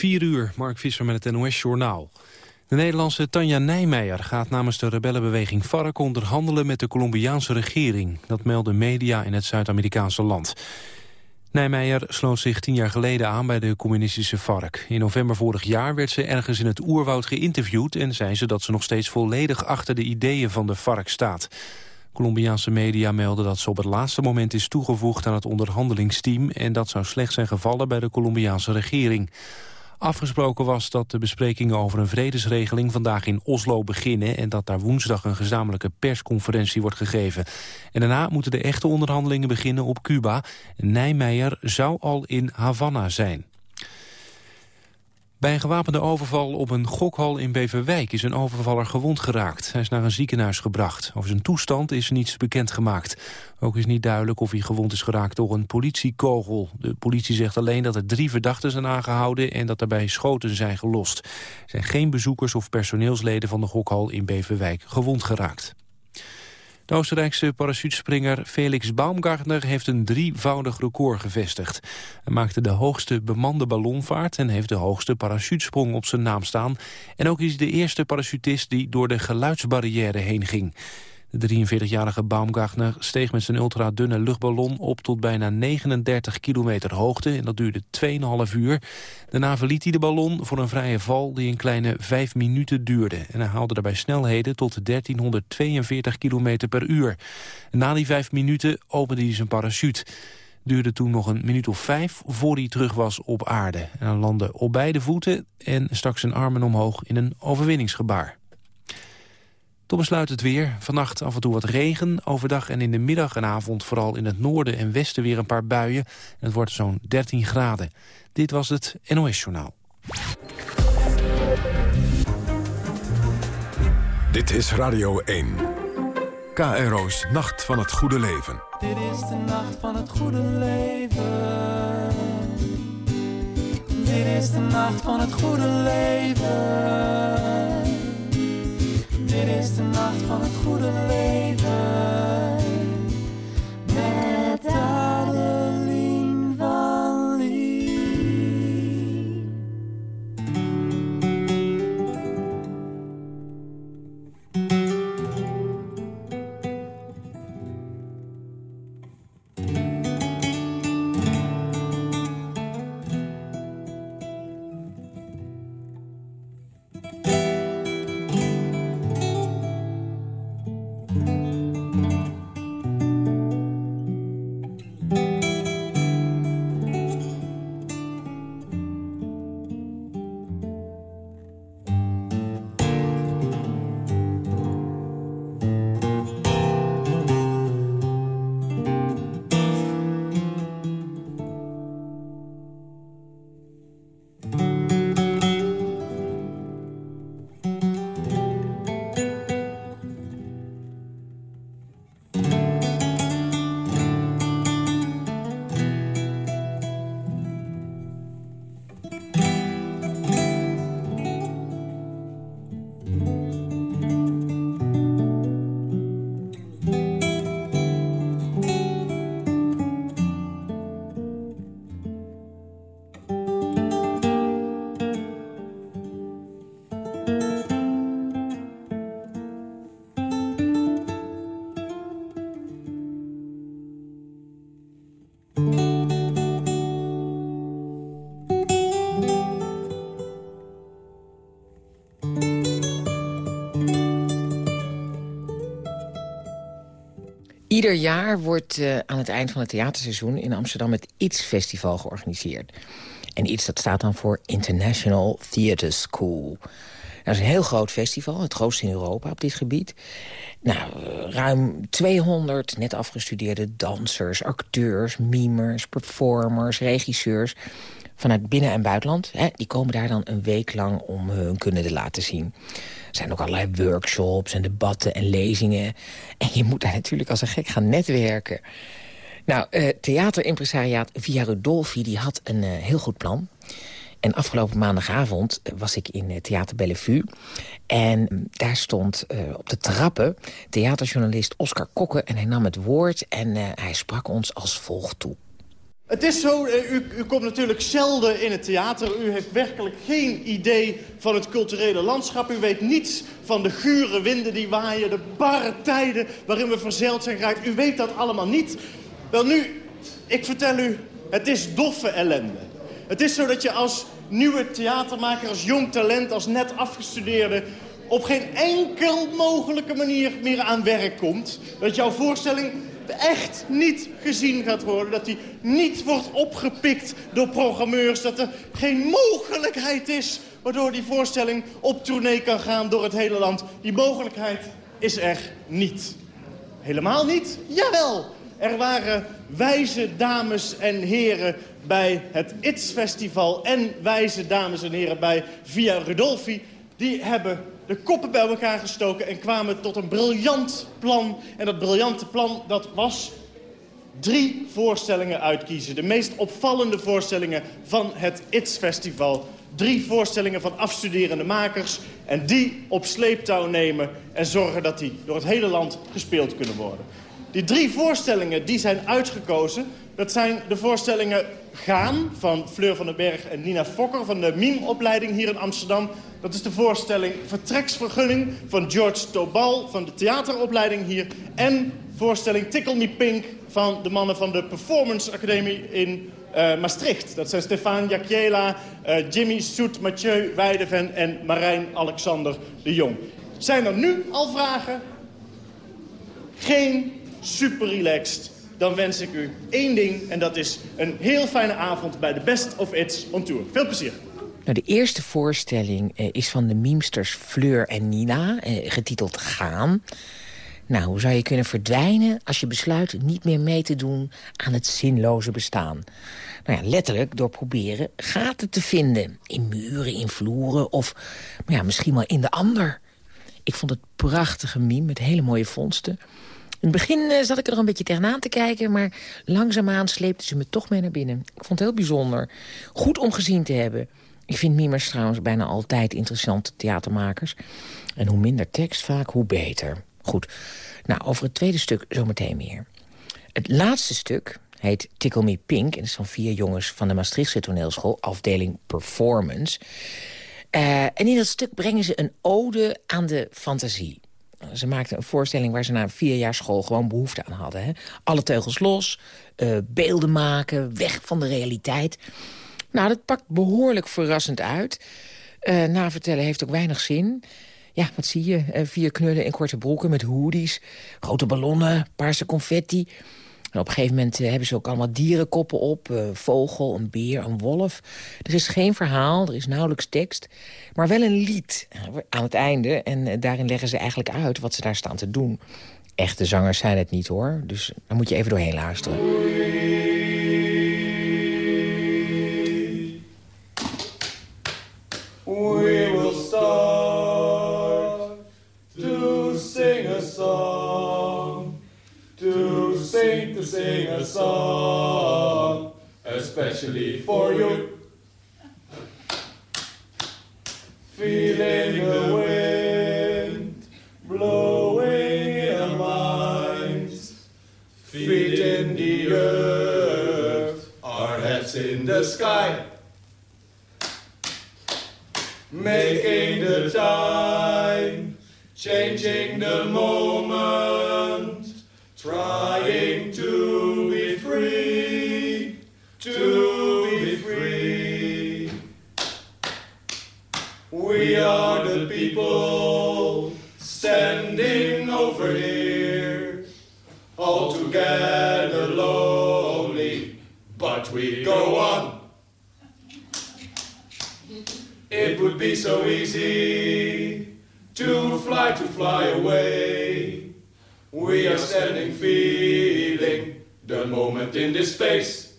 4 uur, Mark Visser met het NOS-journaal. De Nederlandse Tanja Nijmeijer gaat namens de rebellenbeweging FARC onderhandelen met de Colombiaanse regering. Dat melden media in het Zuid-Amerikaanse land. Nijmeijer sloot zich tien jaar geleden aan bij de communistische FARC. In november vorig jaar werd ze ergens in het oerwoud geïnterviewd... en zei ze dat ze nog steeds volledig achter de ideeën van de FARC staat. Colombiaanse media melden dat ze op het laatste moment is toegevoegd aan het onderhandelingsteam... en dat zou slecht zijn gevallen bij de Colombiaanse regering. Afgesproken was dat de besprekingen over een vredesregeling vandaag in Oslo beginnen... en dat daar woensdag een gezamenlijke persconferentie wordt gegeven. En daarna moeten de echte onderhandelingen beginnen op Cuba. Nijmeijer zou al in Havana zijn. Bij een gewapende overval op een gokhal in Beverwijk is een overvaller gewond geraakt. Hij is naar een ziekenhuis gebracht. Over zijn toestand is niets bekendgemaakt. Ook is niet duidelijk of hij gewond is geraakt door een politiekogel. De politie zegt alleen dat er drie verdachten zijn aangehouden en dat daarbij schoten zijn gelost. Er zijn geen bezoekers of personeelsleden van de gokhal in Beverwijk gewond geraakt. De Oostenrijkse parachutespringer Felix Baumgartner heeft een drievoudig record gevestigd. Hij maakte de hoogste bemande ballonvaart en heeft de hoogste parachutesprong op zijn naam staan. En ook is hij de eerste parachutist die door de geluidsbarrière heen ging. De 43-jarige Baumgartner steeg met zijn ultradunne luchtballon op tot bijna 39 kilometer hoogte. En dat duurde 2,5 uur. Daarna verliet hij de ballon voor een vrije val die een kleine 5 minuten duurde. En hij haalde daarbij snelheden tot 1342 kilometer per uur. na die 5 minuten opende hij zijn parachute duurde toen nog een minuut of vijf voor hij terug was op aarde. En hij landde op beide voeten en stak zijn armen omhoog in een overwinningsgebaar. Tot besluit het weer. Vannacht af en toe wat regen. Overdag en in de middag en avond vooral in het noorden en westen weer een paar buien. Het wordt zo'n 13 graden. Dit was het NOS Journaal. Dit is Radio 1. KRO's Nacht van het Goede Leven. Dit is de nacht van het goede leven. Dit is de nacht van het goede leven. Dit is de nacht van het goede leven. Ieder jaar wordt uh, aan het eind van het theaterseizoen in Amsterdam het ITS Festival georganiseerd. En ITS dat staat dan voor International Theatre School. Dat is een heel groot festival, het grootste in Europa op dit gebied. Nou, ruim 200 net afgestudeerde dansers, acteurs, mimers, performers, regisseurs vanuit binnen- en buitenland. Hè, die komen daar dan een week lang om hun kunnen te laten zien. Er zijn ook allerlei workshops en debatten en lezingen. En je moet daar natuurlijk als een gek gaan netwerken. Nou, uh, theaterimpresariaat Via Rudolfi die had een uh, heel goed plan. En afgelopen maandagavond was ik in Theater Bellevue. En daar stond op de trappen theaterjournalist Oscar Kokke... en hij nam het woord en hij sprak ons als volgt toe. Het is zo, eh, u, u, komt natuurlijk zelden in het theater. U heeft werkelijk geen idee van het culturele landschap. U weet niets van de gure winden die waaien, de barre tijden waarin we verzeild zijn geraakt. U weet dat allemaal niet. Wel nu, ik vertel u, het is doffe ellende. Het is zo dat je als nieuwe theatermaker, als jong talent, als net afgestudeerde... op geen enkel mogelijke manier meer aan werk komt. Dat jouw voorstelling echt niet gezien gaat worden. Dat die niet wordt opgepikt door programmeurs. Dat er geen mogelijkheid is waardoor die voorstelling op tournee kan gaan door het hele land. Die mogelijkheid is er niet. Helemaal niet? Jawel! Er waren wijze dames en heren bij het ITS Festival... en wijze dames en heren bij Via Rudolfi. Die hebben de koppen bij elkaar gestoken en kwamen tot een briljant plan. En dat briljante plan dat was drie voorstellingen uitkiezen. De meest opvallende voorstellingen van het ITS Festival. Drie voorstellingen van afstuderende makers. En die op sleeptouw nemen en zorgen dat die door het hele land gespeeld kunnen worden. Die drie voorstellingen die zijn uitgekozen... dat zijn de voorstellingen Gaan van Fleur van den Berg en Nina Fokker... van de MIM-opleiding hier in Amsterdam. Dat is de voorstelling Vertreksvergunning van George Tobal... van de theateropleiding hier. En voorstelling Tickle Me Pink van de mannen van de Performance Academie in uh, Maastricht. Dat zijn Stefan Jakiela, uh, Jimmy Soet, Mathieu Weideven en Marijn Alexander de Jong. Zijn er nu al vragen? Geen super relaxed, dan wens ik u één ding... en dat is een heel fijne avond bij de Best of It's on Tour. Veel plezier. Nou, de eerste voorstelling eh, is van de memesters Fleur en Nina, eh, getiteld Gaan. Nou, hoe zou je kunnen verdwijnen als je besluit niet meer mee te doen aan het zinloze bestaan? Nou ja, letterlijk door proberen gaten te vinden. In muren, in vloeren of ja, misschien wel in de ander. Ik vond het prachtige meme met hele mooie vondsten. In het begin uh, zat ik er nog een beetje tegenaan te kijken... maar langzaamaan sleepte ze me toch mee naar binnen. Ik vond het heel bijzonder. Goed om gezien te hebben. Ik vind mimers trouwens bijna altijd interessante theatermakers. En hoe minder tekst vaak, hoe beter. Goed. Nou, over het tweede stuk zometeen meer. Het laatste stuk heet Tickle Me Pink... en is van vier jongens van de Maastrichtse toneelschool... afdeling Performance... Uh, en in dat stuk brengen ze een ode aan de fantasie. Ze maakten een voorstelling waar ze na vier jaar school gewoon behoefte aan hadden. Hè? Alle teugels los, uh, beelden maken, weg van de realiteit. Nou, dat pakt behoorlijk verrassend uit. Uh, navertellen heeft ook weinig zin. Ja, wat zie je? Uh, vier knullen in korte broeken met hoodies, grote ballonnen, paarse confetti... En op een gegeven moment eh, hebben ze ook allemaal dierenkoppen op. Uh, vogel, een beer, een wolf. Er is geen verhaal, er is nauwelijks tekst. Maar wel een lied eh, aan het einde. En daarin leggen ze eigenlijk uit wat ze daar staan te doen. Echte zangers zijn het niet hoor. Dus daar moet je even doorheen luisteren. Sing, a song. Especially for you. Feeling the wind blowing in our minds. Feet in the earth, our heads in the sky. Making the time, changing the moment, trying to be free, to be free. We are the people standing over here, all together lonely, but we go on. It would be so easy to fly, to fly away. We are standing, feeling the moment in this space.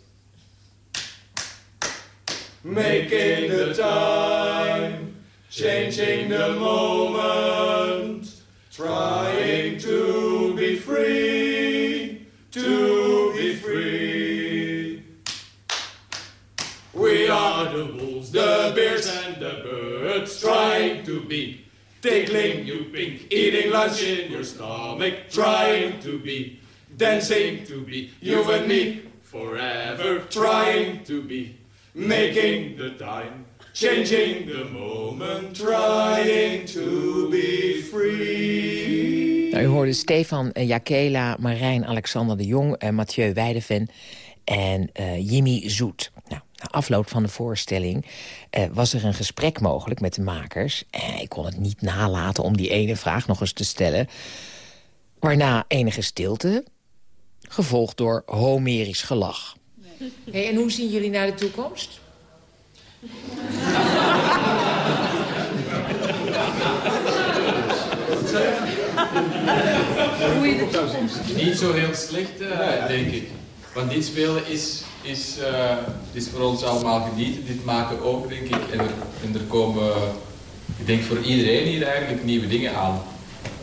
Making the time, changing the moment, trying to be free, to be free. We are the wolves, the bears, and the birds, trying to be tickling you pink, eating lunch in your stomach, trying to be dancing to be you and me, Forever trying to be, making the time, changing the moment, trying to be free. Nou, u hoorde Stefan uh, Jakela, Marijn Alexander de Jong, uh, Mathieu Weideven en uh, Jimmy Zoet. Nou, na afloop van de voorstelling uh, was er een gesprek mogelijk met de makers. En ik kon het niet nalaten om die ene vraag nog eens te stellen. Waarna enige stilte, gevolgd door homerisch gelach. Nee. Hey, en hoe zien jullie naar de toekomst? Hoe je de toekomst? Niet zo heel slecht, uh, denk ik. Want dit spelen is, is, uh, is voor ons allemaal genieten. Dit maken ook, denk ik. En er, en er komen, ik denk voor iedereen hier eigenlijk nieuwe dingen aan.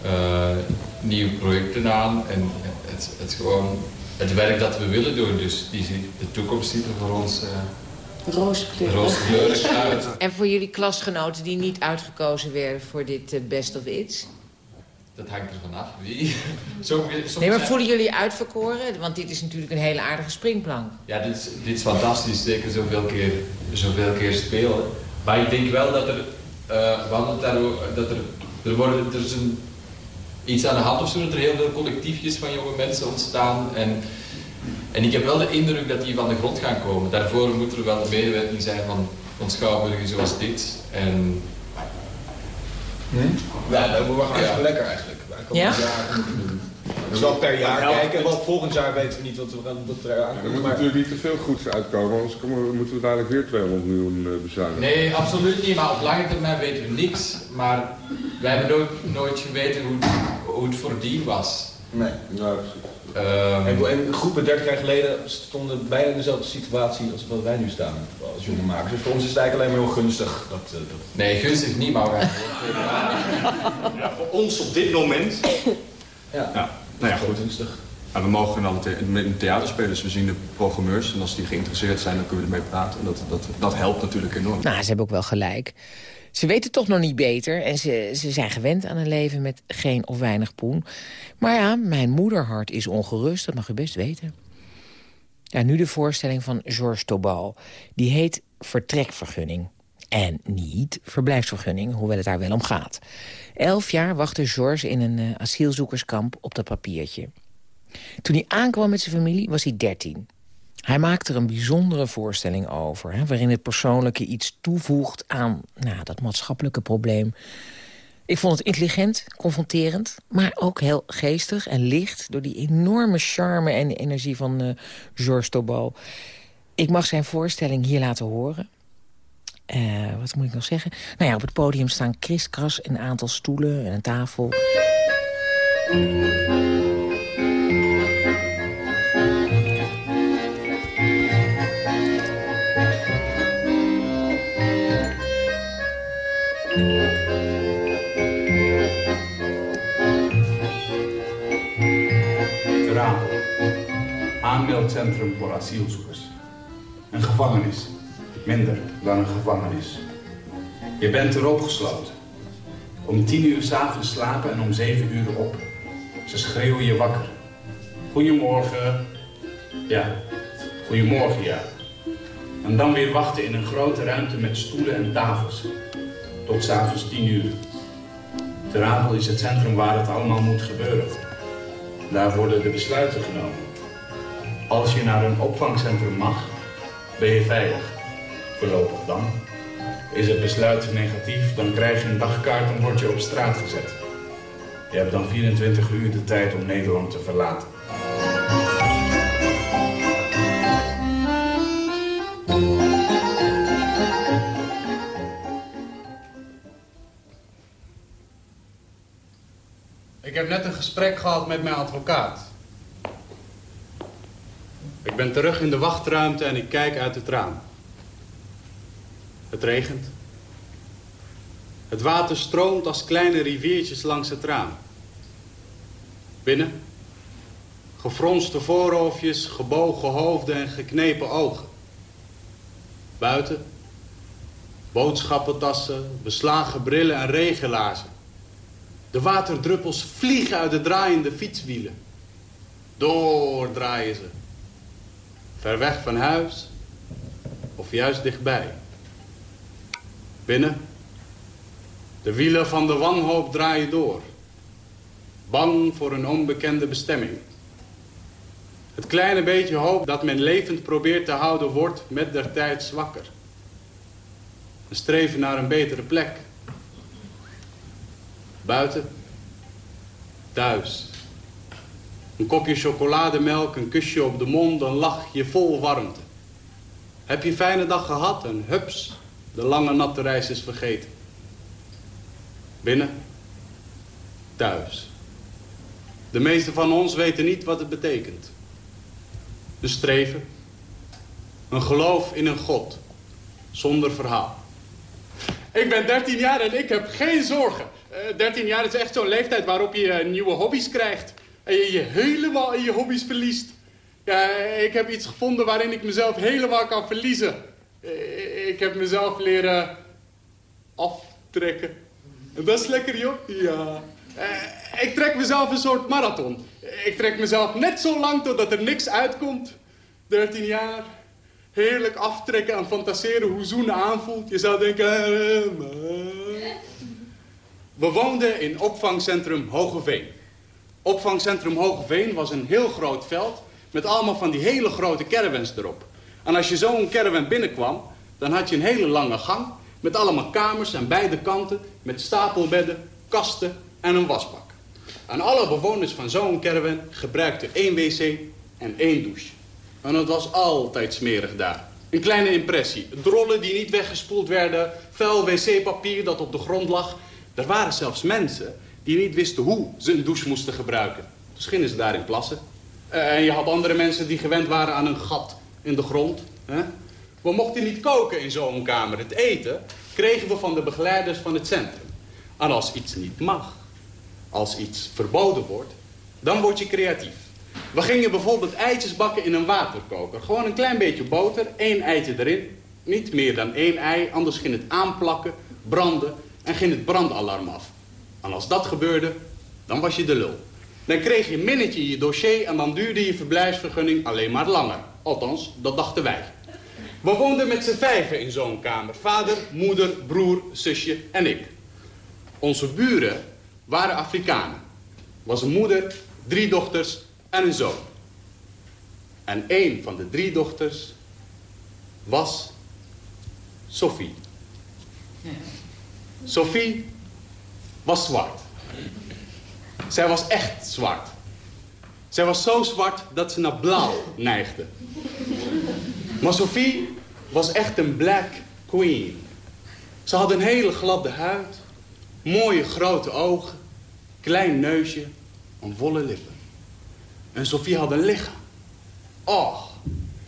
Uh, nieuwe projecten aan. En het, het, gewoon het werk dat we willen doen. Dus die, de toekomst ziet er voor ons... Uh, rooskleurig uit. En voor jullie klasgenoten die niet uitgekozen werden voor dit uh, Best of It's? Dat hangt er vanaf. Wie? Nee, maar voelen jullie uitverkoren? Want dit is natuurlijk een hele aardige springplank. Ja, dit is, dit is fantastisch. Zeker zoveel keer, zoveel keer spelen. Maar ik denk wel dat er... Uh, want daar, dat er, er, worden, er is een, iets aan de hand of zo. Dat er heel veel collectiefjes van jonge mensen ontstaan. En, en ik heb wel de indruk dat die van de grond gaan komen. Daarvoor moet er wel een medewerking zijn van, van schouwburgen zoals dit. En Hm? Ja, dat wordt hartstikke ja. lekker eigenlijk. Ja? Dus wel per jaar kijken, want volgend jaar weten we niet wat, we gaan, wat er aankomt. Er moet maar... natuurlijk niet te veel goeds uitkomen, anders moeten we dadelijk weer 200 miljoen uh, bezuinigen. Nee, absoluut niet, maar op lange termijn weten we niks. Maar wij hebben ook nooit geweten hoe, hoe het voordien was. Nee. Ja, Um, en, en groepen 30 jaar geleden stonden bijna in dezelfde situatie als wat wij nu staan als jonge makers. Dus voor ons is het eigenlijk alleen maar heel gunstig. Dat, uh, dat... Nee, gunstig niet, maar ja, voor ons op dit moment... Ja, ja. nou ja, goed. Gunstig. Ja, we mogen wel met een theater spelen, dus we zien de programmeurs. En als die geïnteresseerd zijn, dan kunnen we ermee praten. En dat, dat, dat helpt natuurlijk enorm. Nou, ze hebben ook wel gelijk. Ze weten toch nog niet beter en ze, ze zijn gewend aan een leven met geen of weinig poen. Maar ja, mijn moederhart is ongerust, dat mag u best weten. Ja, nu de voorstelling van Georges Tobal. Die heet Vertrekvergunning. En niet verblijfsvergunning, hoewel het daar wel om gaat. Elf jaar wachtte Georges in een uh, asielzoekerskamp op dat papiertje. Toen hij aankwam met zijn familie was hij dertien. Hij maakt er een bijzondere voorstelling over... Hè, waarin het persoonlijke iets toevoegt aan nou, dat maatschappelijke probleem. Ik vond het intelligent, confronterend, maar ook heel geestig en licht... door die enorme charme en energie van uh, Georges Tobal. Ik mag zijn voorstelling hier laten horen. Uh, wat moet ik nog zeggen? Nou ja, op het podium staan kriskras een aantal stoelen en een tafel... aanmeldcentrum voor asielzoekers. Een gevangenis. Minder dan een gevangenis. Je bent erop gesloten. Om tien uur s'avonds slapen en om zeven uur op. Ze schreeuwen je wakker. Goedemorgen. Ja, goedemorgen ja. En dan weer wachten in een grote ruimte met stoelen en tafels. Tot s'avonds tien uur. Ter Apel is het centrum waar het allemaal moet gebeuren. Daar worden de besluiten genomen. Als je naar een opvangcentrum mag, ben je veilig. Voorlopig dan. Is het besluit negatief, dan krijg je een dagkaart en word je op straat gezet. Je hebt dan 24 uur de tijd om Nederland te verlaten. Ik heb net een gesprek gehad met mijn advocaat. Ik ben terug in de wachtruimte en ik kijk uit het raam. Het regent. Het water stroomt als kleine riviertjes langs het raam. Binnen. Gefronste voorhoofdjes, gebogen hoofden en geknepen ogen. Buiten. Boodschappentassen, beslagen brillen en regenlaarzen. De waterdruppels vliegen uit de draaiende fietswielen. Door draaien ze. Ver weg van huis of juist dichtbij. Binnen. De wielen van de wanhoop draaien door. Bang voor een onbekende bestemming. Het kleine beetje hoop dat men levend probeert te houden wordt met der tijd zwakker. Een streven naar een betere plek. Buiten. Thuis. Een kopje chocolademelk, een kusje op de mond, een lachje vol warmte. Heb je een fijne dag gehad en hups, de lange natte reis is vergeten. Binnen. Thuis. De meeste van ons weten niet wat het betekent. De streven. Een geloof in een God. Zonder verhaal. Ik ben 13 jaar en ik heb geen zorgen. Uh, 13 jaar is echt zo'n leeftijd waarop je uh, nieuwe hobby's krijgt. En je je helemaal in je hobby's verliest. Ja, ik heb iets gevonden waarin ik mezelf helemaal kan verliezen. Uh, ik heb mezelf leren aftrekken. En dat is lekker, joh. Ja. Uh, ik trek mezelf een soort marathon. Ik trek mezelf net zo lang totdat er niks uitkomt. 13 jaar. Heerlijk aftrekken en fantaseren hoe zoenen aanvoelt. Je zou denken... Uh, We woonden in opvangcentrum Hogeveen. Opvangcentrum Hogeveen was een heel groot veld... met allemaal van die hele grote caravans erop. En als je zo'n caravan binnenkwam... dan had je een hele lange gang... met allemaal kamers aan beide kanten... met stapelbedden, kasten en een wasbak. En alle bewoners van zo'n caravan gebruikten één wc en één douche. En het was altijd smerig daar. Een kleine impressie. Drollen die niet weggespoeld werden. Vuil wc-papier dat op de grond lag. Er waren zelfs mensen die niet wisten hoe ze een douche moesten gebruiken. Dus gingen ze daarin plassen. Uh, en je had andere mensen die gewend waren aan een gat in de grond. We mochten niet koken in zo'n kamer. Het eten kregen we van de begeleiders van het centrum. En als iets niet mag, als iets verboden wordt, dan word je creatief. We gingen bijvoorbeeld eitjes bakken in een waterkoker. Gewoon een klein beetje boter, één eitje erin. Niet meer dan één ei, anders ging het aanplakken, branden en ging het brandalarm af. En als dat gebeurde, dan was je de lul. Dan kreeg je een minnetje in je dossier en dan duurde je verblijfsvergunning alleen maar langer. Althans, dat dachten wij. We woonden met z'n vijven in zo'n kamer. Vader, moeder, broer, zusje en ik. Onze buren waren Afrikanen. Was een moeder, drie dochters en een zoon. En een van de drie dochters was Sophie. Sophie was zwart. Zij was echt zwart. Zij was zo zwart dat ze naar blauw neigde. Maar Sophie was echt een black queen. Ze had een hele gladde huid, mooie grote ogen, klein neusje en volle lippen. En Sophie had een lichaam. Oh,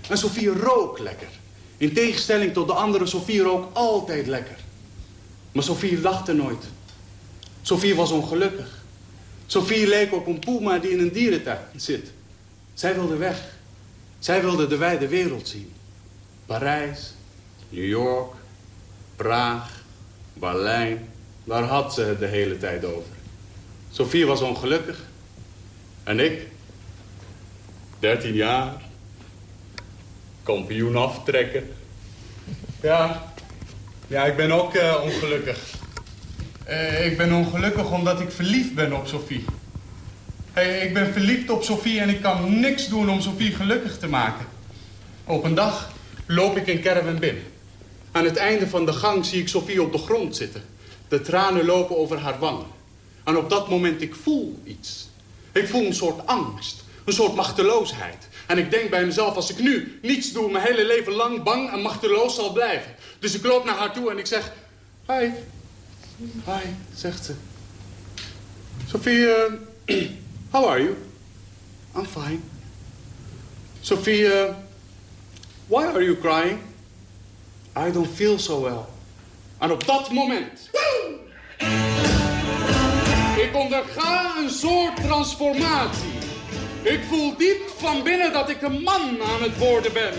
en Sophie rook lekker. In tegenstelling tot de andere, Sophie rook altijd lekker. Maar Sophie lachte nooit. Sophie was ongelukkig. Sophie leek op een puma die in een dierentuin zit. Zij wilde weg. Zij wilde de wijde wereld zien. Parijs, New York, Praag, Berlijn. Daar had ze het de hele tijd over. Sophie was ongelukkig. En ik, 13 jaar, kampioen aftrekken. Ja, ja ik ben ook uh, ongelukkig. Uh, ik ben ongelukkig omdat ik verliefd ben op Sophie. Hey, ik ben verliefd op Sophie en ik kan niks doen om Sophie gelukkig te maken. Op een dag loop ik in caravan binnen. Aan het einde van de gang zie ik Sophie op de grond zitten. De tranen lopen over haar wangen. En op dat moment, ik voel iets. Ik voel een soort angst. Een soort machteloosheid. En ik denk bij mezelf, als ik nu niets doe, mijn hele leven lang bang en machteloos zal blijven. Dus ik loop naar haar toe en ik zeg, hi. Hi, zegt ze. Sophie, uh, how are you? I'm fine. Sophie, uh, why are you crying? I don't feel so well. En op dat moment... Ik onderga een soort transformatie. Ik voel diep van binnen dat ik een man aan het worden ben.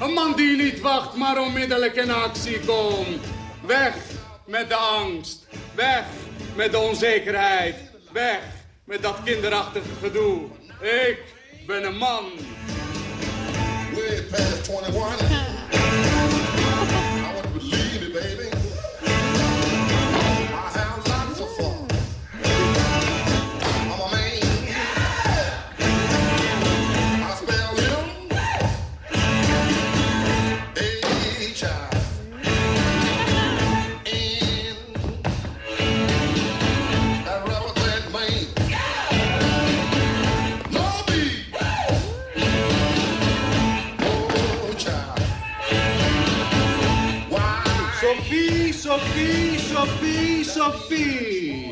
Een man die niet wacht, maar onmiddellijk in actie komt. Weg met de angst. Weg met de onzekerheid. Weg met dat kinderachtige gedoe. Ik ben een man. way past 21. Sophie, Sophie, Sophie.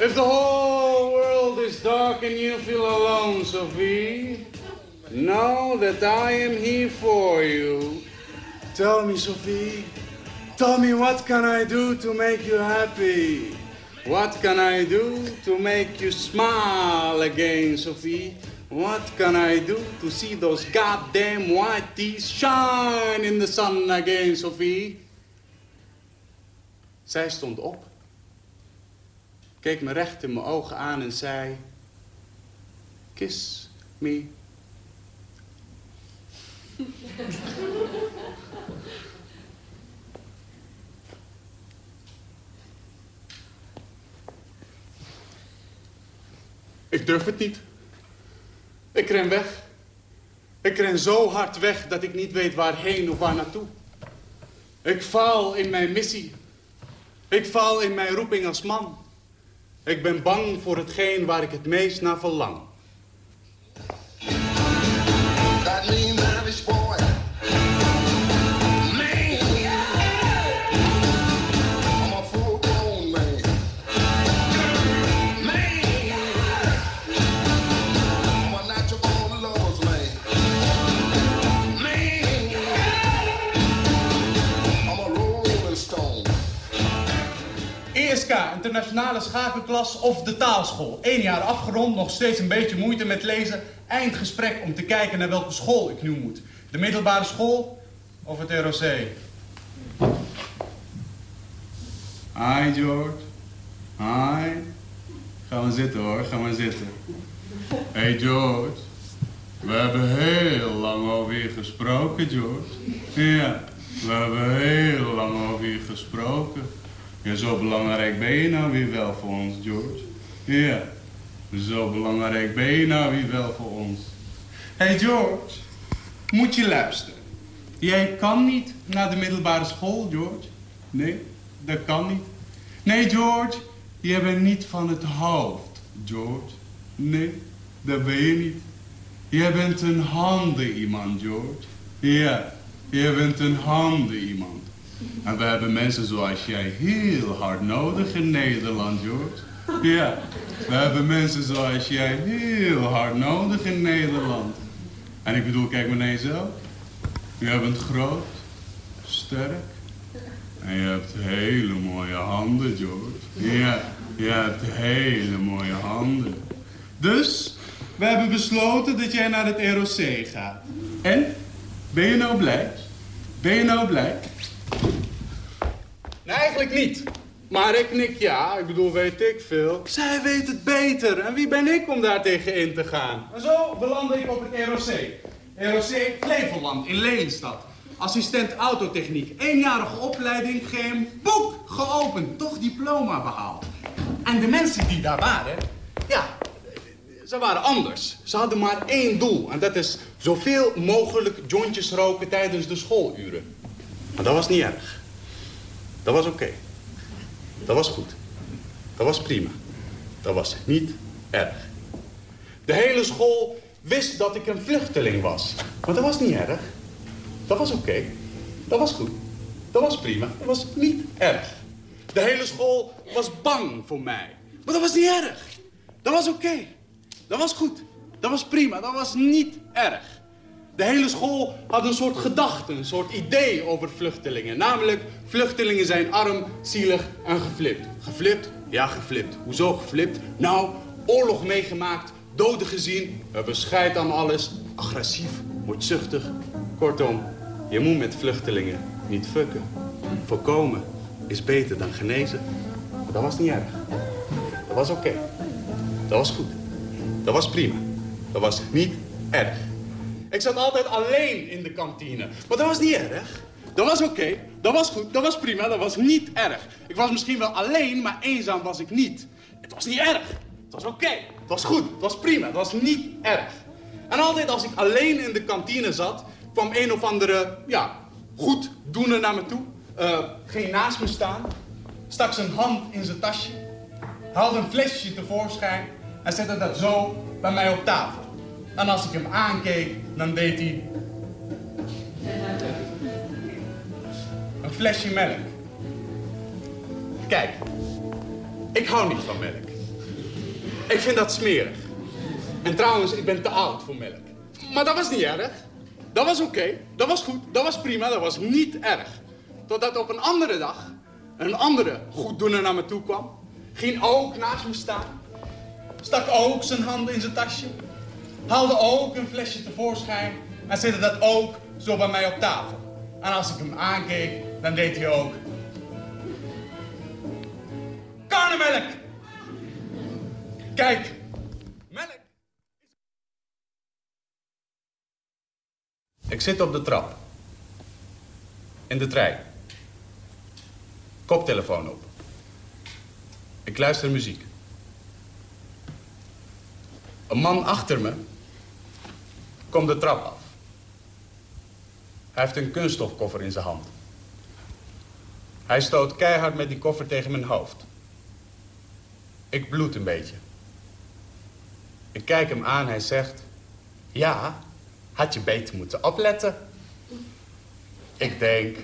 If the whole world is dark and you feel alone, Sophie, know that I am here for you. Tell me, Sophie. Tell me what can I do to make you happy? What can I do to make you smile again, Sophie? What can I do to see those goddamn white teeth shine in the sun again, Sophie? Zij stond op, keek me recht in mijn ogen aan en zei: Kiss me. Ik durf het niet. Ik ren weg. Ik ren zo hard weg dat ik niet weet waarheen of waar naartoe. Ik faal in mijn missie. Ik faal in mijn roeping als man. Ik ben bang voor hetgeen waar ik het meest naar verlang. ESK, internationale schakelklas of de taalschool. Eén jaar afgerond, nog steeds een beetje moeite met lezen. Eindgesprek om te kijken naar welke school ik nu moet. De middelbare school of het ROC? Hi George. Hi. Ga maar zitten hoor, ga maar zitten. Hey George. We hebben heel lang over je gesproken, George. Ja, we hebben heel lang over je gesproken. Ja, zo belangrijk ben je nou weer wel voor ons, George. Ja, zo belangrijk ben je nou weer wel voor ons. Hey George, moet je luisteren. Jij kan niet naar de middelbare school, George. Nee, dat kan niet. Nee, George, jij bent niet van het hoofd, George. Nee, dat ben je niet. Jij bent een handen iemand, George. Ja, jij bent een handen iemand. En we hebben mensen zoals jij heel hard nodig in Nederland, George. Ja, we hebben mensen zoals jij heel hard nodig in Nederland. En ik bedoel, kijk maar naar jezelf. Jij bent groot, sterk. En je hebt hele mooie handen, George. Ja, je hebt hele mooie handen. Dus, we hebben besloten dat jij naar het ROC gaat. En, ben je nou blij? Ben je nou blij? Nee, eigenlijk niet. Maar ik knik ja, ik bedoel, weet ik veel. Zij weet het beter. En wie ben ik om daar tegen in te gaan? En zo belandde ik op het ROC. ROC Flevoland in Lelystad. Assistent autotechniek. Eenjarige opleiding, geen boek geopend. Toch diploma behaald. En de mensen die daar waren, ja, ze waren anders. Ze hadden maar één doel. En dat is zoveel mogelijk jointjes roken tijdens de schooluren. Maar dat was niet erg. Dat was oké. Dat was goed. Dat was prima. Dat was niet erg. De hele school wist dat ik een vluchteling was. Maar dat was niet erg. Dat was oké. Dat was goed. Dat was prima. Dat was niet erg. De hele school was bang voor mij. Maar dat was niet erg. Dat was oké. Dat was goed. Dat was prima. Dat was niet erg. De hele school had een soort gedachte, een soort idee over vluchtelingen. Namelijk, vluchtelingen zijn arm, zielig en geflipt. Geflipt? Ja, geflipt. Hoezo geflipt? Nou, oorlog meegemaakt, doden gezien, hebben scheid aan alles, agressief, moordzuchtig. Kortom, je moet met vluchtelingen niet fucken. Voorkomen is beter dan genezen. Dat was niet erg. Dat was oké. Dat was goed. Dat was prima. Dat was niet erg. Ik zat altijd alleen in de kantine. Maar dat was niet erg. Dat was oké, dat was goed, dat was prima, dat was niet erg. Ik was misschien wel alleen, maar eenzaam was ik niet. Het was niet erg. Het was oké, het was goed, het was prima, het was niet erg. En altijd als ik alleen in de kantine zat, kwam een of andere, ja, goeddoener naar me toe. Uh, ging naast me staan, stak zijn hand in zijn tasje, haalde een flesje tevoorschijn en zette dat zo bij mij op tafel. En als ik hem aankeek, dan deed hij... Een flesje melk. Kijk, ik hou niet van melk. Ik vind dat smerig. En trouwens, ik ben te oud voor melk. Maar dat was niet erg. Dat was oké, dat was goed, dat was prima, dat was niet erg. Totdat op een andere dag een andere goeddoener naar me toe kwam. Ging ook naast me staan. Stak ook zijn handen in zijn tasje. Haalde ook een flesje tevoorschijn. En zette dat ook zo bij mij op tafel. En als ik hem aankeek, dan deed hij ook... Karnemelk! Kijk, melk. Ik zit op de trap. In de trein. Koptelefoon op. Ik luister muziek. Een man achter me komt de trap af. Hij heeft een kunststofkoffer in zijn hand. Hij stoot keihard met die koffer tegen mijn hoofd. Ik bloed een beetje. Ik kijk hem aan, hij zegt... Ja, had je beter moeten opletten. Ik denk...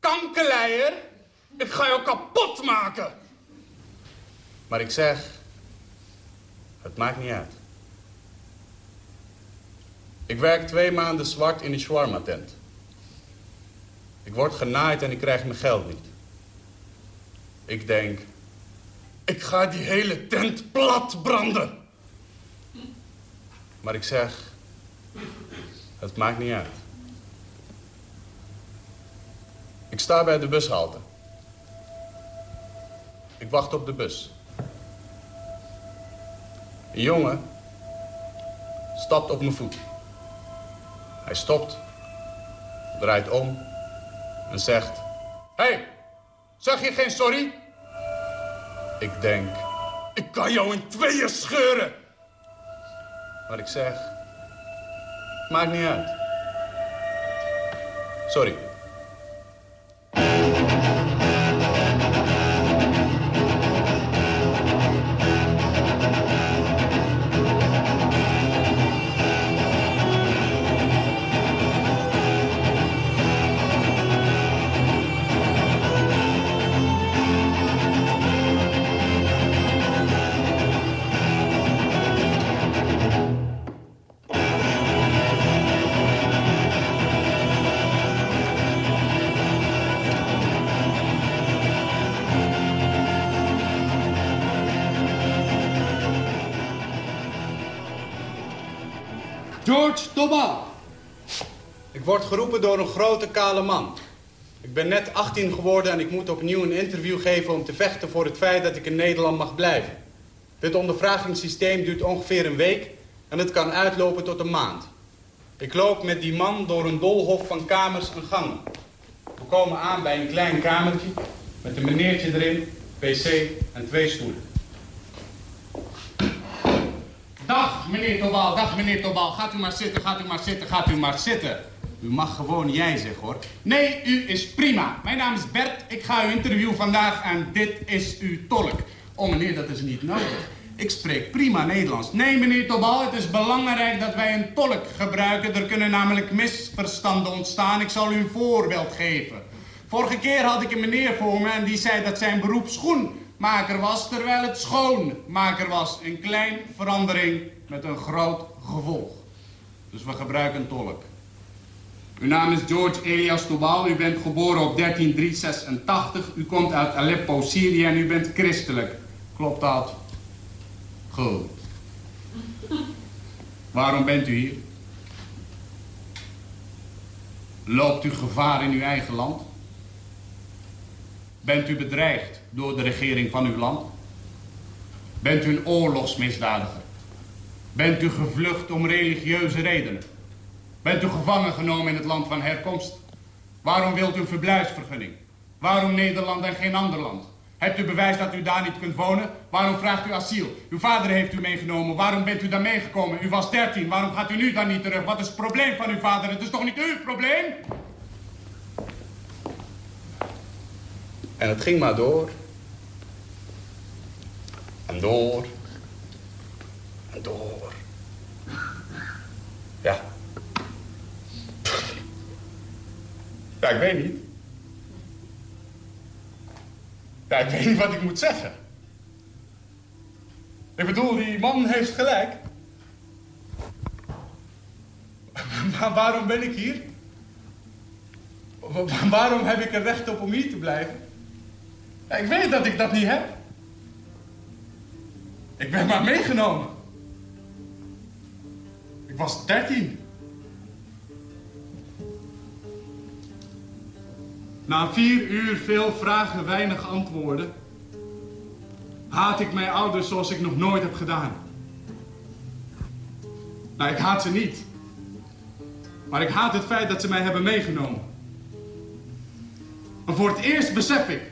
Kankerleier, ik ga jou kapot maken. Maar ik zeg... Het maakt niet uit. Ik werk twee maanden zwart in een shawarma tent. Ik word genaaid en ik krijg mijn geld niet. Ik denk, ik ga die hele tent plat branden. Maar ik zeg, het maakt niet uit. Ik sta bij de bushalte. Ik wacht op de bus. Een jongen stapt op mijn voet. Hij stopt, draait om en zegt... Hé, hey, zeg je geen sorry? Ik denk, ik kan jou in tweeën scheuren. Maar ik zeg, maakt niet uit. Sorry. Tobal. Ik word geroepen door een grote kale man. Ik ben net 18 geworden en ik moet opnieuw een interview geven om te vechten voor het feit dat ik in Nederland mag blijven. Dit ondervragingssysteem duurt ongeveer een week en het kan uitlopen tot een maand. Ik loop met die man door een doolhof van kamers en gangen. We komen aan bij een klein kamertje met een meneertje erin, pc en twee stoelen. Dag, meneer Tobal, dag, meneer Tobal. Gaat u maar zitten, gaat u maar zitten, gaat u maar zitten. U mag gewoon jij zeggen, hoor. Nee, u is prima. Mijn naam is Bert, ik ga u interviewen vandaag en dit is uw tolk. Oh, meneer, dat is niet nodig. Ik spreek prima Nederlands. Nee, meneer Tobal, het is belangrijk dat wij een tolk gebruiken. Er kunnen namelijk misverstanden ontstaan. Ik zal u een voorbeeld geven. Vorige keer had ik een meneer voor me en die zei dat zijn beroep schoenmaker was, terwijl het schoonmaker was. Een klein verandering met een groot gevolg. Dus we gebruiken tolk. Uw naam is George Elias Tobal. U bent geboren op 13386. U komt uit Aleppo, Syrië en u bent christelijk. Klopt dat? Goed. Waarom bent u hier? Loopt u gevaar in uw eigen land? Bent u bedreigd door de regering van uw land? Bent u een oorlogsmisdadiger? Bent u gevlucht om religieuze redenen? Bent u gevangen genomen in het land van herkomst? Waarom wilt u een verblijfsvergunning? Waarom Nederland en geen ander land? Hebt u bewijs dat u daar niet kunt wonen? Waarom vraagt u asiel? Uw vader heeft u meegenomen. Waarom bent u dan meegekomen? U was 13. Waarom gaat u nu dan niet terug? Wat is het probleem van uw vader? Het is toch niet uw probleem? En het ging maar door. En door. En door. Ja. Ja, ik weet niet. Ja, ik weet niet wat ik moet zeggen. Ik bedoel, die man heeft gelijk. Maar waarom ben ik hier? Wa- Waarom heb ik er recht op om hier te blijven? Ik weet dat ik dat niet heb. Ik ben maar meegenomen. Ik was 13. Na vier uur veel vragen, weinig antwoorden, haat ik mijn ouders zoals ik nog nooit heb gedaan. Nou, ik haat ze niet. Maar ik haat het feit dat ze mij hebben meegenomen. En voor het eerst besef ik,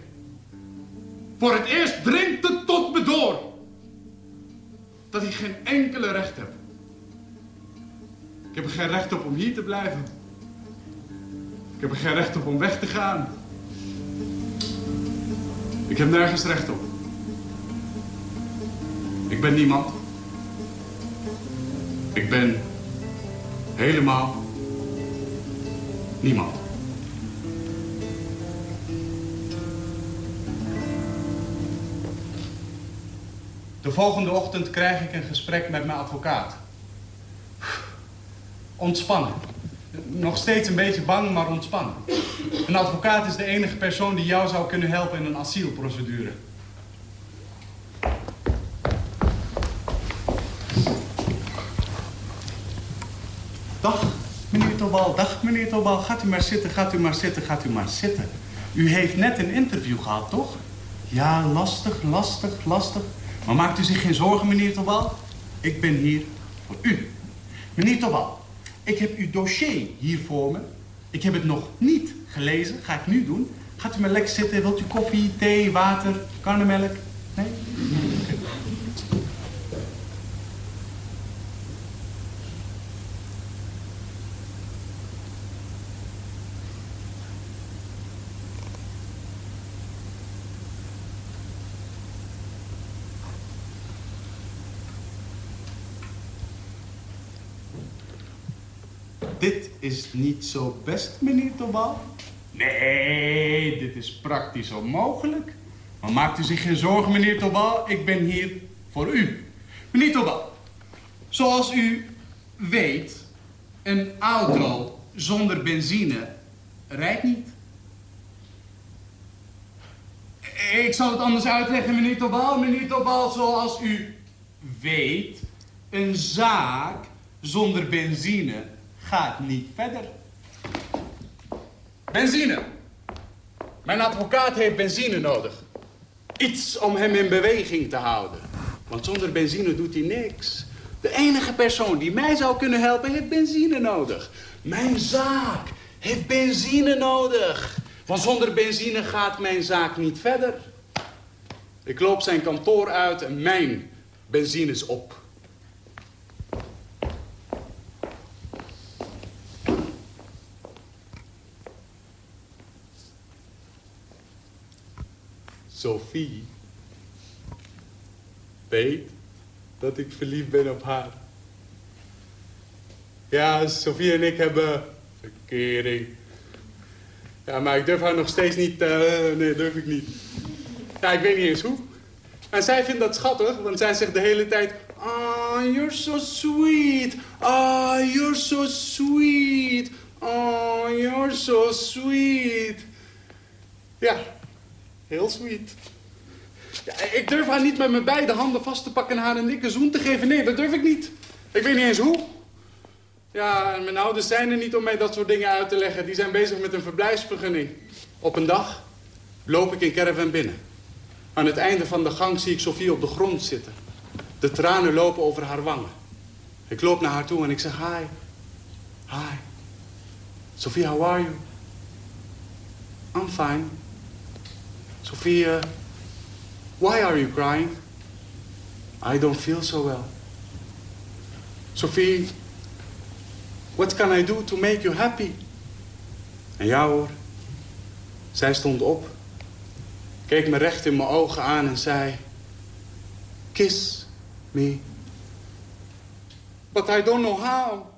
voor het eerst dringt het tot me door, dat ik geen enkele recht heb. Ik heb er geen recht op om hier te blijven. Ik heb er geen recht op om weg te gaan. Ik heb nergens recht op. Ik ben niemand. Ik ben helemaal niemand. De volgende ochtend krijg ik een gesprek met mijn advocaat. Ontspannen. Nog steeds een beetje bang, maar ontspannen. Een advocaat is de enige persoon die jou zou kunnen helpen in een asielprocedure. Dag, meneer Tobal. Dag, meneer Tobal. Gaat u maar zitten, gaat u maar zitten, gaat u maar zitten. U heeft net een interview gehad, toch? Ja, lastig, lastig, lastig. Maar maakt u zich geen zorgen, meneer Tobal. Ik ben hier voor u. Meneer Tobal, ik heb uw dossier hier voor me. Ik heb het nog niet gelezen. Ga ik nu doen. Gaat u maar lekker zitten. Wilt u koffie, thee, water, karnemelk? Nee? Oké. Dit is niet zo best, meneer Tobal. Nee, dit is praktisch onmogelijk. Maar maakt u zich geen zorgen, meneer Tobal. Ik ben hier voor u. Meneer Tobal, zoals u weet, een auto zonder benzine rijdt niet. Ik zal het anders uitleggen, meneer Tobal. Meneer Tobal, zoals u weet, een zaak zonder benzine gaat niet verder. Benzine. Mijn advocaat heeft benzine nodig. Iets om hem in beweging te houden. Want zonder benzine doet hij niks. De enige persoon die mij zou kunnen helpen heeft benzine nodig. Mijn zaak heeft benzine nodig. Want zonder benzine gaat mijn zaak niet verder. Ik loop zijn kantoor uit en mijn benzine is op. Weet dat ik verliefd ben op haar. Ja, Sophie en ik hebben verkering. Ja, maar ik durf haar nog steeds niet... eh, nee, durf ik niet. Ja, ik weet niet eens hoe. En zij vindt dat schattig, want zij zegt de hele tijd... Ah, you're so sweet. Ah, you're so sweet. Oh, you're so sweet. Ja, heel sweet. Ik durf haar niet met mijn beide handen vast te pakken en haar een dikke zoen te geven. Nee, dat durf ik niet. Ik weet niet eens hoe. Ja, en mijn ouders zijn er niet om mij dat soort dingen uit te leggen. Die zijn bezig met een verblijfsvergunning. Op een dag loop ik in caravan binnen. Aan het einde van de gang zie ik Sofie op de grond zitten. De tranen lopen over haar wangen. Ik loop naar haar toe en ik zeg hi. Hi. Sophie, how are you? I'm fine. Sophie, uh, why are you crying? I don't feel so well. Sophie, what can I do to make you happy? En ja hoor, zij stond op, keek me recht in mijn ogen aan en zei... Kiss me. But I don't know how.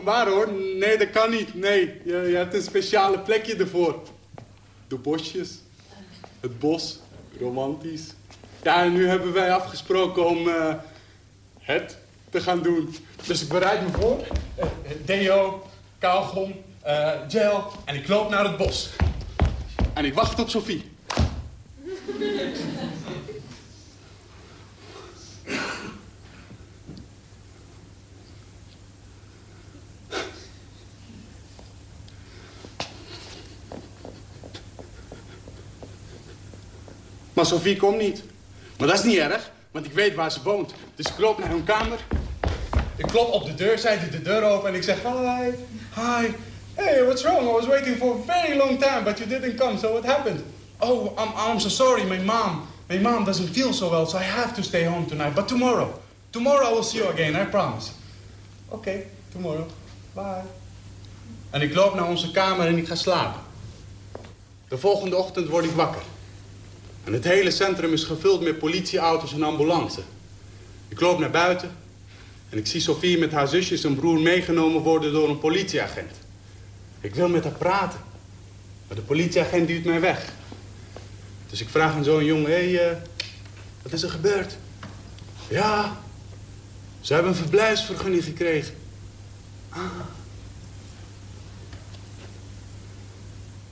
Openbaar hoor. Nee, dat kan niet. Nee, je, je hebt een speciale plekje ervoor. De bosjes. Het bos. Romantisch. Ja, en nu hebben wij afgesproken om eh, het te gaan doen. Dus ik bereid me voor. Eh, deo, kauwgom, eh, gel. En ik loop naar het bos. En ik wacht op Sophie. Maar Sophie komt niet. Maar dat is niet erg, want ik weet waar ze woont. Dus ik loop naar hun kamer. Ik klop op de deur, zij doet de deur open en ik zeg... Hi, hi. Hey, what's wrong? I was waiting for a very long time, but you didn't come, so what happened? Oh, I'm, I'm so sorry, my mom. My mom doesn't feel so well, so I have to stay home tonight. But tomorrow, tomorrow I will see you again, I promise. Oké, okay, tomorrow. Bye. En ik loop naar onze kamer en ik ga slapen. De volgende ochtend word ik wakker. En het hele centrum is gevuld met politieauto's en ambulance. Ik loop naar buiten en ik zie Sophie met haar zusjes en broer meegenomen worden door een politieagent. Ik wil met haar praten, maar de politieagent duwt mij weg. Dus ik vraag aan zo'n jongen, hé, uh, wat is er gebeurd? Ja, ze hebben een verblijfsvergunning gekregen. Ah.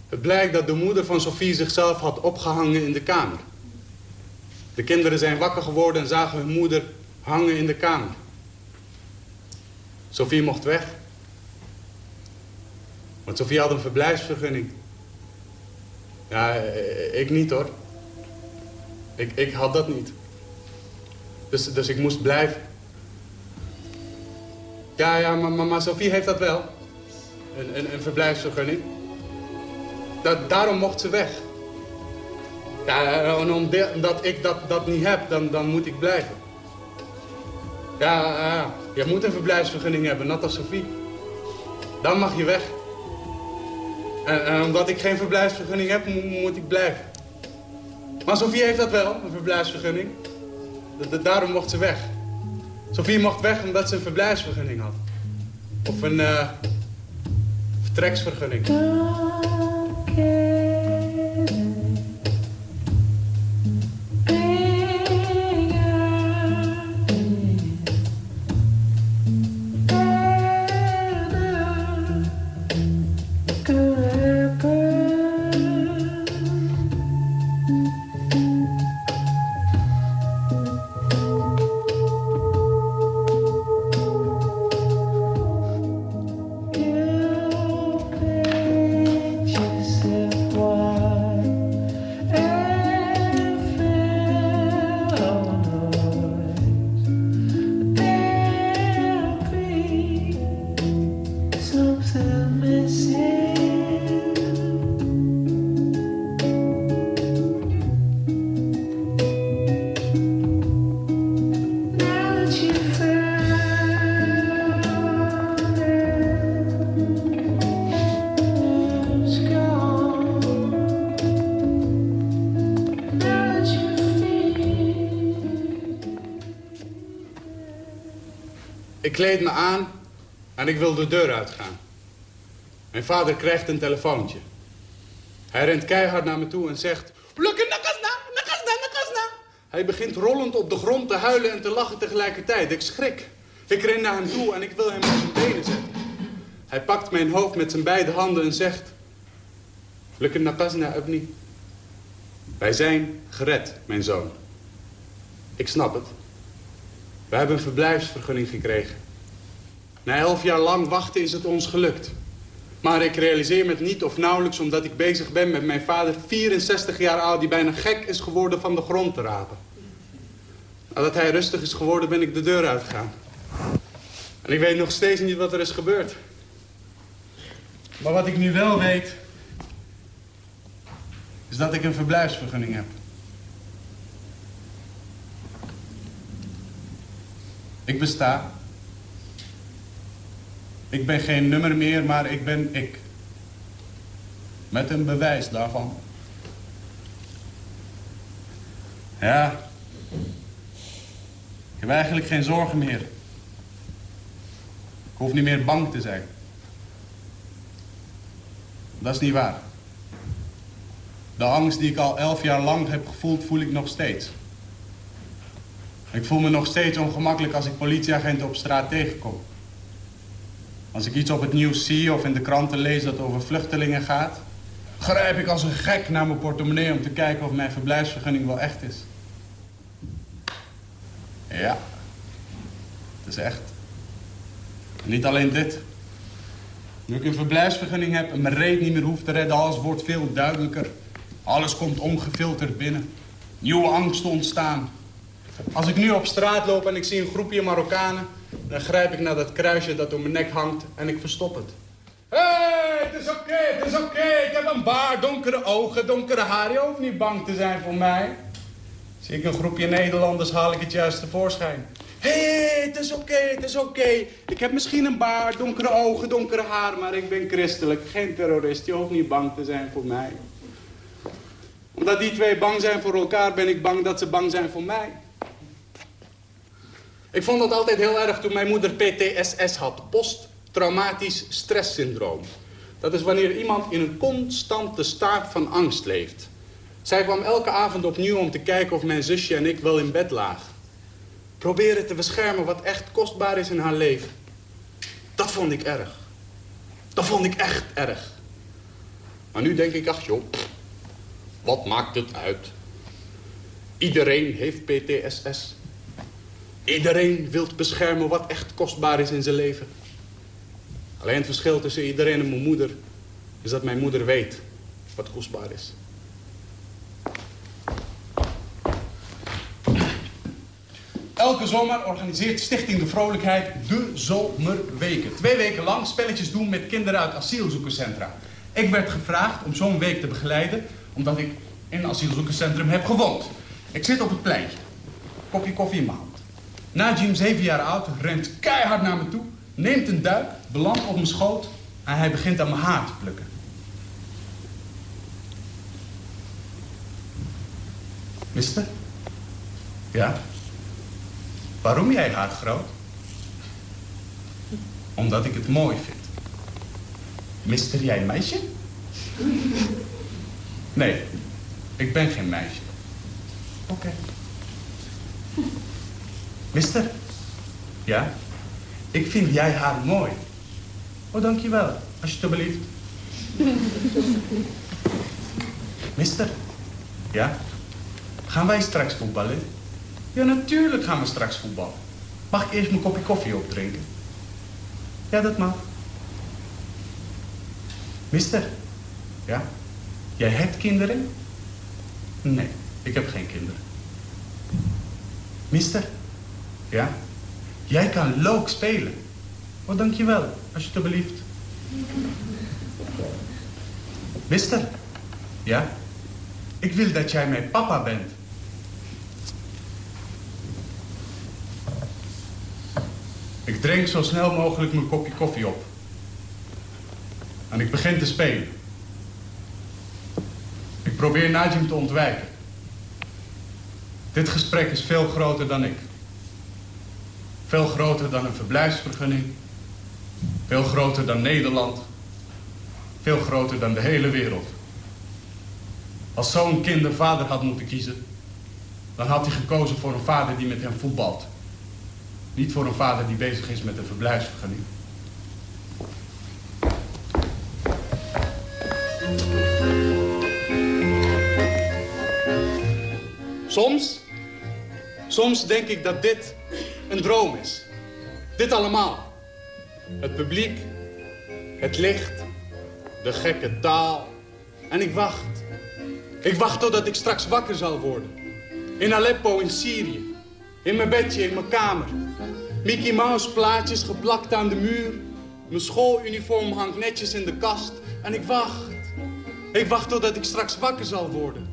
Het blijkt dat de moeder van Sophie zichzelf had opgehangen in de kamer. De kinderen zijn wakker geworden en zagen hun moeder hangen in de kamer. Sophie mocht weg. Want Sophie had een verblijfsvergunning. Ja, ik niet hoor. Ik, ik had dat niet. Dus, dus ik moest blijven. Ja, ja, maar, maar Sophie heeft dat wel. Een, een verblijfsvergunning. Dat, daarom mocht ze weg. Ja, en omdat ik dat, dat niet heb, dan, dan moet ik blijven. Ja, je moet een verblijfsvergunning hebben, net als. Dan mag je weg. En, omdat ik geen verblijfsvergunning heb, mo moet ik blijven. Maar Sophie heeft dat wel, een verblijfsvergunning. D daarom mocht ze weg. Sophie mocht weg omdat ze een verblijfsvergunning had. Of een uh, vertreksvergunning. En ik wil de deur uitgaan. Mijn vader krijgt een telefoontje. Hij rent keihard naar me toe en zegt... Lukke nakasna, nakasna, nakasna. Hij begint rollend op de grond te huilen en te lachen tegelijkertijd. Ik schrik. Ik ren naar hem toe en ik wil hem op zijn benen zetten. Hij pakt mijn hoofd met zijn beide handen en zegt... Lukke nakasna, opnieuw. Wij zijn gered, mijn zoon. Ik snap het. We hebben een verblijfsvergunning gekregen. Na elf jaar lang wachten is het ons gelukt. Maar ik realiseer me het niet of nauwelijks omdat ik bezig ben met mijn vader, 64 jaar oud, die bijna gek is geworden van de grond te rapen. Nadat hij rustig is geworden, ben ik de deur uitgegaan. En ik weet nog steeds niet wat er is gebeurd. Maar wat ik nu wel weet, is dat ik een verblijfsvergunning heb. Ik besta. Ik ben geen nummer meer, maar ik ben ik. Met een bewijs daarvan. Ja. Ik heb eigenlijk geen zorgen meer. Ik hoef niet meer bang te zijn. Dat is niet waar. De angst die ik al elf jaar lang heb gevoeld, voel ik nog steeds. Ik voel me nog steeds ongemakkelijk als ik politieagenten op straat tegenkom. Als ik iets op het nieuws zie of in de kranten lees dat over vluchtelingen gaat... grijp ik als een gek naar mijn portemonnee om te kijken of mijn verblijfsvergunning wel echt is. Ja, het is echt. Niet alleen dit. Nu ik een verblijfsvergunning heb en mijn reet niet meer hoef te redden... alles wordt veel duidelijker. Alles komt ongefilterd binnen. Nieuwe angsten ontstaan. Als ik nu op straat loop en ik zie een groepje Marokkanen... dan grijp ik naar dat kruisje dat om mijn nek hangt en ik verstop het. Hé, hey, het is oké, het is oké. Ik heb een baard, donkere ogen, donkere haar. Je hoeft niet bang te zijn voor mij. Zie ik een groepje Nederlanders, haal ik het juist tevoorschijn. Hé, hey, het is oké, het is oké. Ik heb misschien een baard, donkere ogen, donkere haar... maar ik ben christelijk, geen terrorist. Je hoeft niet bang te zijn voor mij. Omdat die twee bang zijn voor elkaar... ben ik bang dat ze bang zijn voor mij. Ik vond dat altijd heel erg toen mijn moeder PTSS had. Posttraumatisch stresssyndroom. Dat is wanneer iemand in een constante staat van angst leeft. Zij kwam elke avond opnieuw om te kijken of mijn zusje en ik wel in bed lagen. Proberen te beschermen wat echt kostbaar is in haar leven. Dat vond ik erg. Dat vond ik echt erg. Maar nu denk ik, ach joh, wat maakt het uit? Iedereen heeft PTSS. Iedereen wil beschermen wat echt kostbaar is in zijn leven. Alleen het verschil tussen iedereen en mijn moeder... is dat mijn moeder weet wat kostbaar is. Elke zomer organiseert Stichting de Vrolijkheid de Zomerweken. Twee weken lang spelletjes doen met kinderen uit asielzoekerscentra. Ik werd gevraagd om zo'n week te begeleiden... omdat ik in een asielzoekerscentrum heb gewoond. Ik zit op het pleintje. Kopje koffie mijn hand. Najim, zeven jaar oud, rent keihard naar me toe... neemt een duik, belandt op mijn schoot... en hij begint aan mijn haar te plukken. Mister? Ja? Waarom jij haat groot? Omdat ik het mooi vind. Mister, jij een meisje? Nee, ik ben geen meisje. Oké. Mister? Ja? Ik vind jij haar mooi. Oh, dankjewel. Alsjeblieft. Mister? Ja? Gaan wij straks voetballen? Ja, natuurlijk gaan we straks voetballen. Mag ik eerst mijn kopje koffie opdrinken? Ja, dat mag. Mister? Ja? Jij hebt kinderen? Nee, ik heb geen kinderen. Mister? Ja? Jij kan leuk spelen. Oh, dankjewel. Alsjeblieft. Mister? Ja? Ik wil dat jij mijn papa bent. Ik drink zo snel mogelijk mijn kopje koffie op. En ik begin te spelen. Ik probeer Najim te ontwijken. Dit gesprek is veel groter dan ik. Veel groter dan een verblijfsvergunning. Veel groter dan Nederland. Veel groter dan de hele wereld. Als zo'n kind een vader had moeten kiezen... dan had hij gekozen voor een vader die met hem voetbalt. Niet voor een vader die bezig is met een verblijfsvergunning. Soms, soms denk ik dat dit een droom is. Dit allemaal. Het publiek, het licht, de gekke taal. En ik wacht. Ik wacht totdat ik straks wakker zal worden. In Aleppo, in Syrië. In mijn bedje, in mijn kamer. Mickey Mouse plaatjes geplakt aan de muur. Mijn schooluniform hangt netjes in de kast. En ik wacht. Ik wacht totdat ik straks wakker zal worden.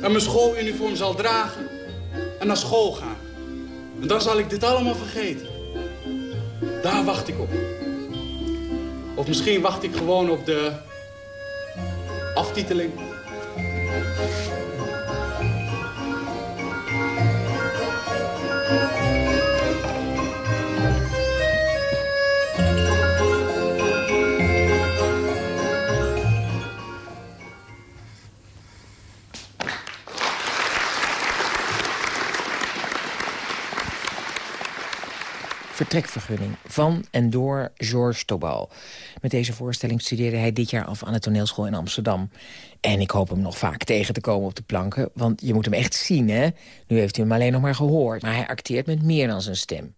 En mijn schooluniform zal dragen. En naar school gaan. En dan zal ik dit allemaal vergeten. Daar wacht ik op. Of misschien wacht ik gewoon op de aftiteling. Vertrekvergunning van en door Georges Tobal. Met deze voorstelling studeerde hij dit jaar af aan de toneelschool in Amsterdam. En ik hoop hem nog vaak tegen te komen op de planken, want je moet hem echt zien, hè? Nu heeft u hem alleen nog maar gehoord, maar hij acteert met meer dan zijn stem.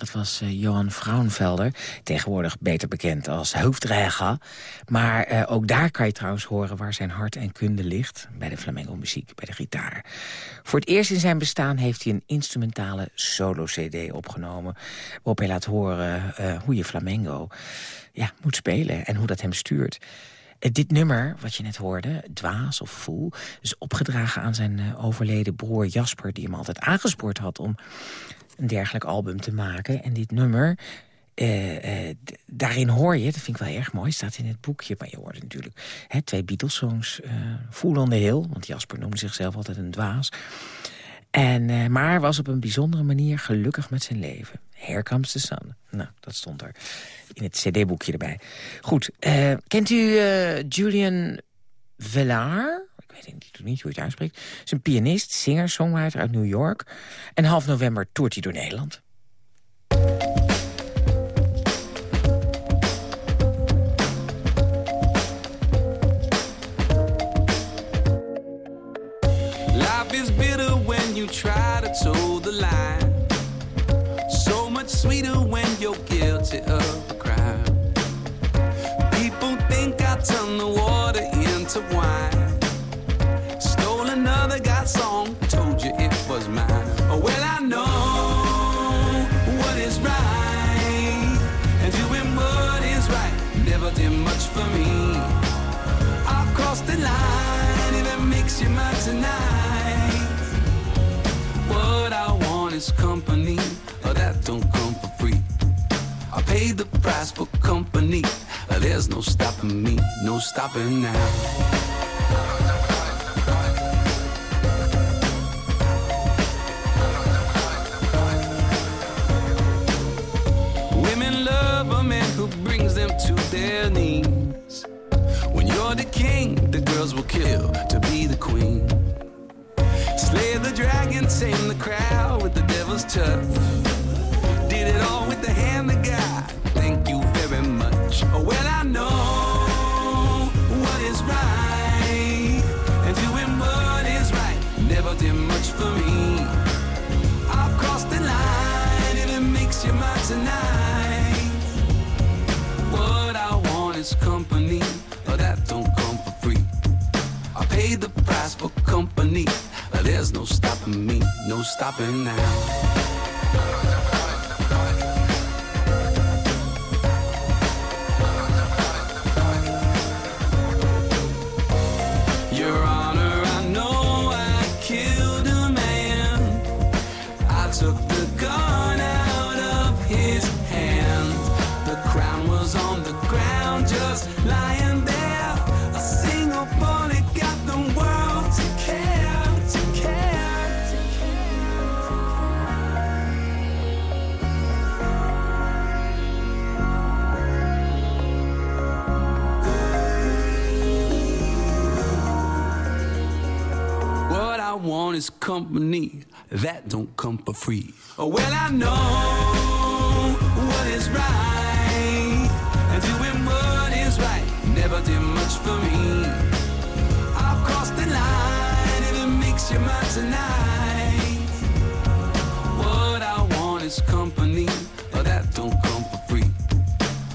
Dat was uh, Johan Frauenfelder. Tegenwoordig beter bekend als hoofdreiger. Maar uh, ook daar kan je trouwens horen waar zijn hart en kunde ligt. Bij de flamenco muziek, bij de gitaar. Voor het eerst in zijn bestaan heeft hij een instrumentale solo-cd opgenomen. Waarop hij laat horen uh, hoe je flamenco ja, moet spelen en hoe dat hem stuurt. Dit nummer, wat je net hoorde, Dwaas of Fool... is opgedragen aan zijn overleden broer Jasper... die hem altijd aangespoord had om een dergelijk album te maken. En dit nummer, uh, uh, daarin hoor je, dat vind ik wel erg mooi... staat in het boekje, maar je hoort natuurlijk hè, twee Beatles-songs... Uh, Fool on the Hill, want Jasper noemde zichzelf altijd een dwaas... En, maar was op een bijzondere manier gelukkig met zijn leven. Here comes sun. Nou, dat stond er in het cd-boekje erbij. Goed, kent u Julian Vellar? Ik weet niet, niet hoe je het uitspreekt. Is een pianist, singer, songwriter uit New York. En half november toert hij door Nederland. Life is bitter when you try to toe the line. So much sweeter when you're guilty of a crime. People think I turn the water into wine. Stole another guy's song, told you it was mine. Oh, well, I know what is right, and doing what is right never did much for me. I'll cross the line if it makes you mine tonight. What I want is company, oh, that don't come for free. I paid the price for company. There's no stopping me, no stopping now. Women love a man who brings them to their knees. When you're the king, the girls will kill to be the queen. Slay the dragon, tame the crowd with the devil's touch. Did it all with the hand of God. Thank you very much. Oh, well, I know what is right, and doing what is right never did much for me. I'll cross the line if it makes you mine tonight. What I want is company, but that don't come for free. I paid the price for company. But there's no stopping me, no stopping now. Company that don't come for free. Oh, well, I know what is right, and doing what is right never did much for me. I've crossed the line if it makes you mine tonight. What I want is company but that don't come for free.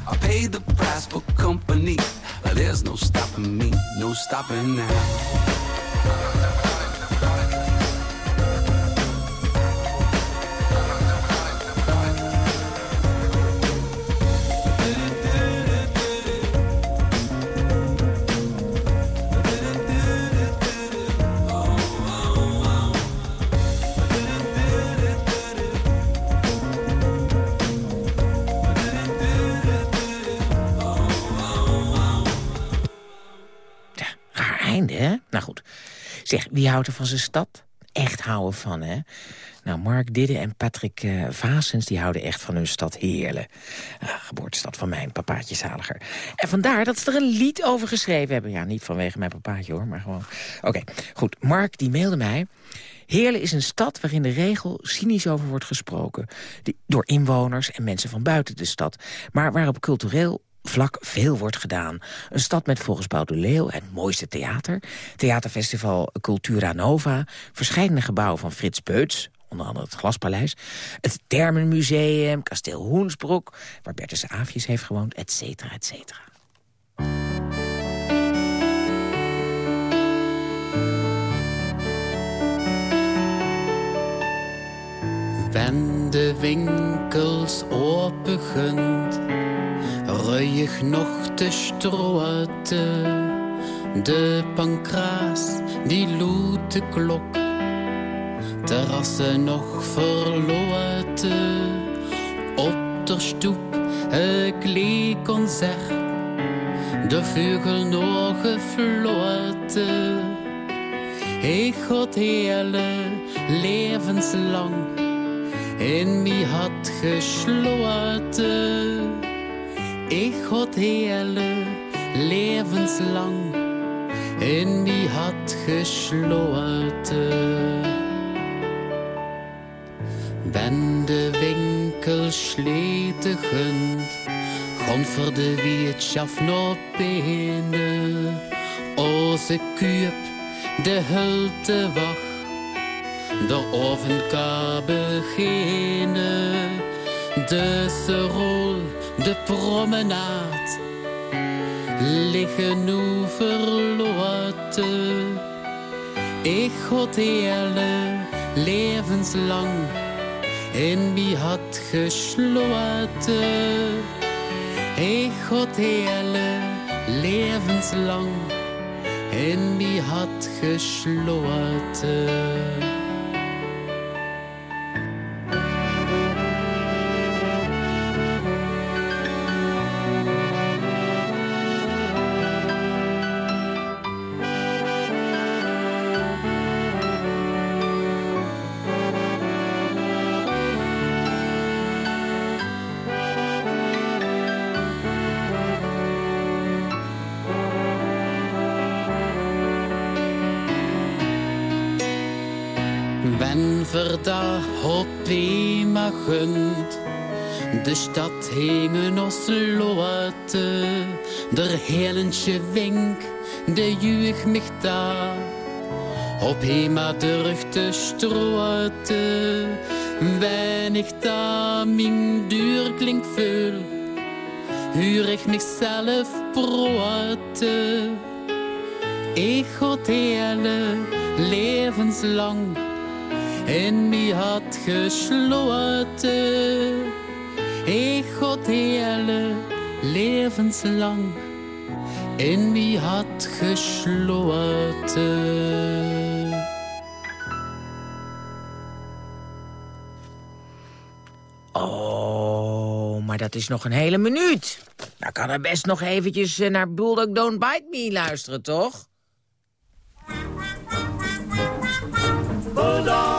I paid the price for company. But there's no stopping me, no stopping now. Wie houdt er van zijn stad? Echt houden van, hè? Nou, Mark Didde en Patrick uh, Vasens, die houden echt van hun stad Heerlen. Ah, geboortestad van mijn papaatje zaliger. En vandaar dat ze er een lied over geschreven hebben. Ja, niet vanwege mijn papaatje, hoor, maar gewoon... Oké, goed. Mark, die mailde mij... Heerlen is een stad waarin de regel cynisch over wordt gesproken. Die, door inwoners en mensen van buiten de stad. Maar waarop cultureel vlak veel wordt gedaan. Een stad met volgens Paul Leeuw het mooiste theater. Theaterfestival Cultura Nova. Verschillende gebouwen van Frits Beuts. Onder andere het Glaspaleis, het Termenmuseum, kasteel Hoensbroek... waar Bertus Aafjes heeft gewoond, et cetera, et cetera. Wenn de winkels opengund, ruig nog te. De pankraas, die loet de klok, terrassen nog verloten. Op de stoep, een kleeconcert, de vogel nog gefloten. Ik God hele levenslang in mij had gesloten. Ik had hele levenslang in mij had gesloten. Ben de winkel sletend, gewoon voor de wietschaf nog binnen. Onze kuip, de hulte wacht de oven beginnen. De serol, de promenade, liggen nu verloten. Ik had hele levenslang in wie had gesloten. Ik had hele levenslang in wie had gesloten. De stad hingen ons lote, der helentje wink, de juich mich da. Op hema durch de strote, wenn ich da min duur klink fühl, huur ich mich zelf brote. Ik had hele levenslang in mij had gesloten. Ik God hele levenslang in mij had gesloten. Oh, maar dat is nog een hele minuut. Dan kan er best nog eventjes eh, naar Bulldog Don't Bite Me luisteren, toch? Bulldog,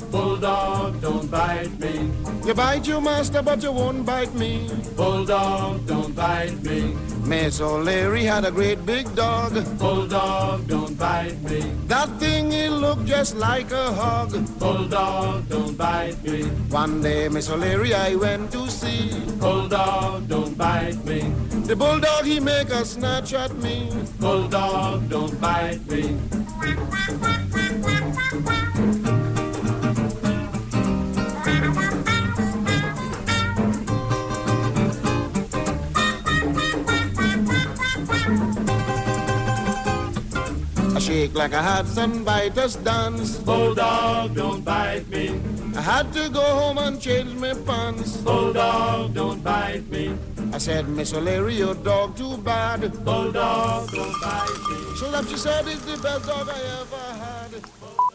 Bulldog, don't bite me. You bite your master, but you won't bite me. Bulldog, don't bite me. Miss O'Leary had a great big dog. Bulldog, don't bite me. That thing, it looked just like a hog. Bulldog, don't bite me. One day, Miss O'Leary, I went to see. Bulldog, don't bite me. The bulldog, he make a snatch at me. Bulldog, don't bite me. Shake like I had some biters dance. Bulldog, don't bite me. I had to go home and change my pants. Bulldog, don't bite me. I said, Miss O'Leary, your dog too bad. Bulldog, don't bite me. So that she said, it's the best dog I ever had.